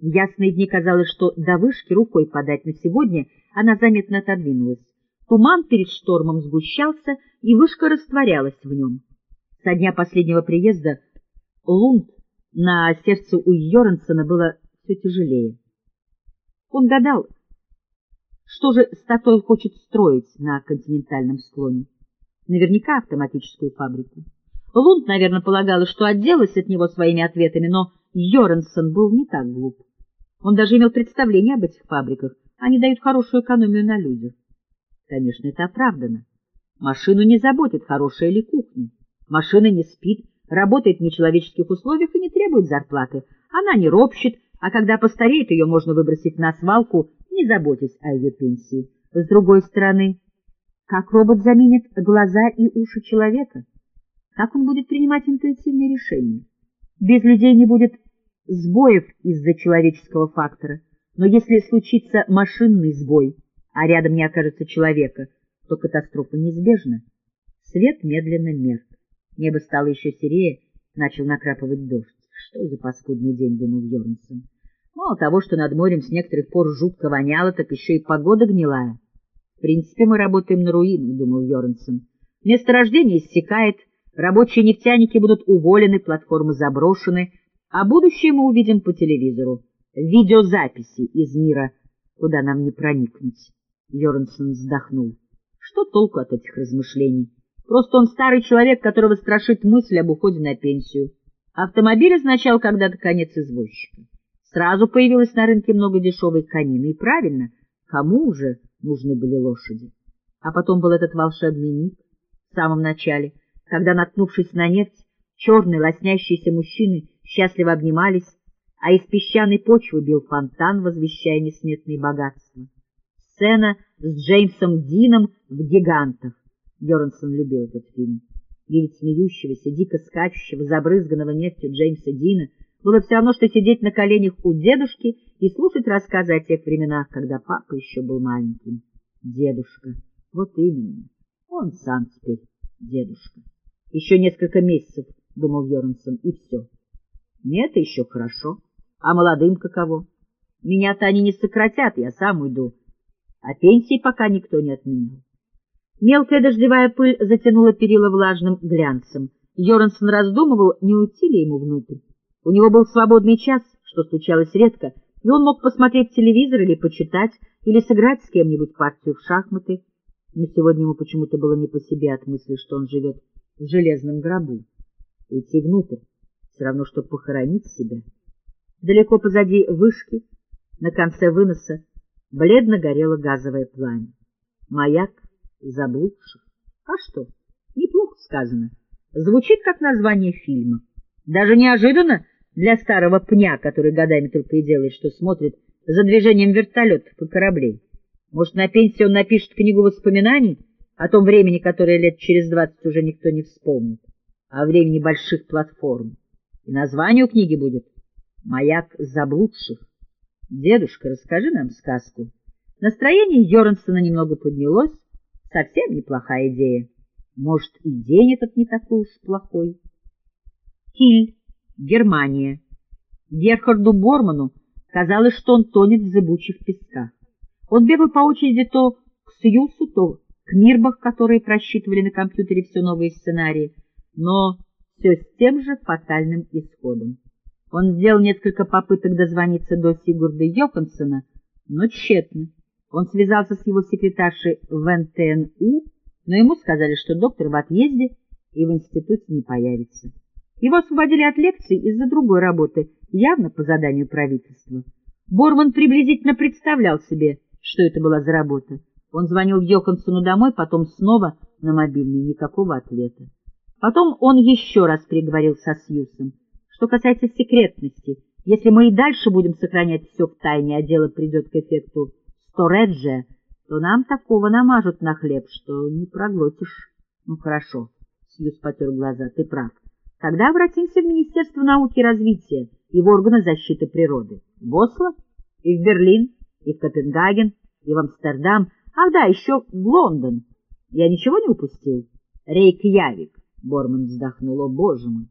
В ясные дни казалось, что до вышки рукой подать на сегодня она заметно отодвинулась. Туман перед штормом сгущался, и вышка растворялась в нем. Со дня последнего приезда Лунд на сердце у Йорансона было все тяжелее. Он гадал, что же Статойл хочет строить на континентальном склоне. Наверняка автоматическую фабрику. Лунд, наверное, полагала, что отделалась от него своими ответами, но Йорансон был не так глуп. Он даже имел представление об этих фабриках. Они дают хорошую экономию на людях. Конечно, это оправдано. Машину не заботит, хорошая ли кухня. Машина не спит, работает в нечеловеческих условиях и не требует зарплаты. Она не ропщет, а когда постареет, ее можно выбросить на свалку, не заботясь о ее пенсии. С другой стороны, как робот заменит глаза и уши человека? Как он будет принимать интуитивные решения? Без людей не будет сбоев из-за человеческого фактора, но если случится машинный сбой, а рядом не окажется человека, то катастрофа неизбежна. Свет медленно мерк. Небо стало еще серее, начал накрапывать дождь. Что за паскудный день, думал Йорнсон. Мало того, что над морем с некоторых пор жутко воняло, так еще и погода гнилая. В принципе, мы работаем на руинах, думал Йорнсон. Месторождение иссякает, рабочие нефтяники будут уволены, платформы заброшены, а будущее мы увидим по телевизору. Видеозаписи из мира, куда нам не проникнуть. Йорнсон вздохнул. Что толку от этих размышлений? Просто он старый человек, которого страшит мысль об уходе на пенсию. Автомобиль означал когда-то конец извозчика. Сразу появилось на рынке много дешевой конины, и правильно, кому уже нужны были лошади. А потом был этот волшебный миг, в самом начале, когда, наткнувшись на нефть, черные лоснящиеся мужчины счастливо обнимались, а из песчаной почвы бил фонтан, возвещая несметные богатства. Сцена с Джеймсом Дином в «Гигантах». Йорансон любил этот фильм. Видеть смеющегося, дико скачущего, забрызганного нефтью Джеймса Дина было все равно, что сидеть на коленях у дедушки и слушать рассказы о тех временах, когда папа еще был маленьким. Дедушка. Вот именно. Он сам теперь дедушка. Еще несколько месяцев, — думал Йорансон, — и все. Нет, еще хорошо. А молодым каково? Меня-то они не сократят, я сам уйду. А пенсии пока никто не отменял. Мелкая дождевая пыль затянула перила влажным глянцем. Йорансон раздумывал, не уйти ли ему внутрь. У него был свободный час, что случалось редко, и он мог посмотреть телевизор или почитать, или сыграть с кем-нибудь партию в шахматы. Но сегодня ему почему-то было не по себе от мысли, что он живет в железном гробу. Уйти внутрь — все равно, что похоронить себя. Далеко позади вышки, на конце выноса, бледно горело газовое пламя. Маяк заблудших. А что? Неплохо сказано. Звучит как название фильма. Даже неожиданно для старого пня, который годами только и делает, что смотрит за движением вертолетов и кораблей. Может, на пенсии он напишет книгу воспоминаний о том времени, которое лет через двадцать уже никто не вспомнит, о времени больших платформ. И название у книги будет «Маяк заблудших». Дедушка, расскажи нам сказку. Настроение Йорансона немного поднялось, Совсем неплохая идея. Может, и день этот не такой уж плохой. Киль, Германия. Герхарду Борману казалось, что он тонет в зыбучих песках. Он бегал по очереди то к Сьюсу, то к Мирбах, которые просчитывали на компьютере все новые сценарии, но все с тем же фатальным исходом. Он сделал несколько попыток дозвониться до Сигурда Йоханссона, но тщетно. Он связался с его секретаршей в НТНУ, но ему сказали, что доктор в отъезде и в институте не появится. Его освободили от лекций из-за другой работы, явно по заданию правительства. Борман приблизительно представлял себе, что это была за работа. Он звонил Йоханссону домой, потом снова на мобильный, никакого ответа. Потом он еще раз переговорил со Сьюсом. Что касается секретности, если мы и дальше будем сохранять все в тайне, а дело придет к эффекту Торреджи, то нам такого намажут на хлеб, что не проглотишь. Ну, хорошо, Сьюз потер глаза, ты прав. Тогда обратимся в Министерство науки и развития и в органы защиты природы. В Осло, и в Берлин, и в Копенгаген, и в Амстердам, ах да, еще в Лондон. Я ничего не упустил? Рейкьявик, Борман вздохнул, о боже мой.